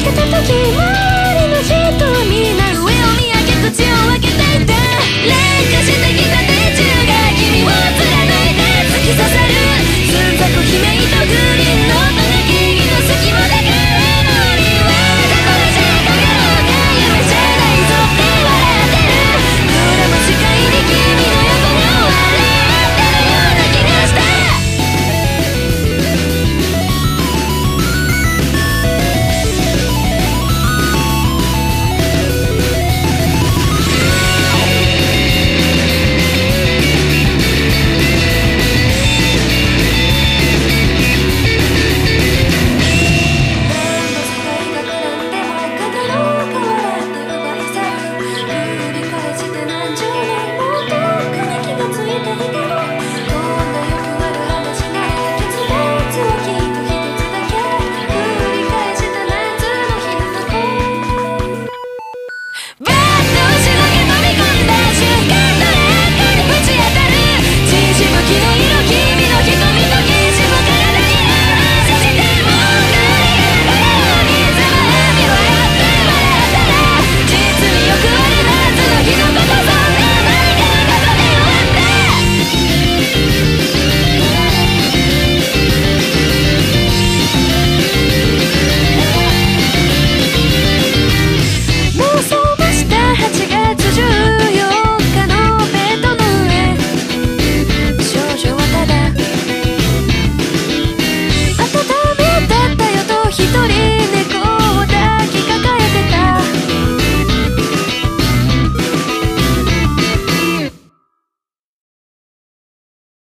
にけた時は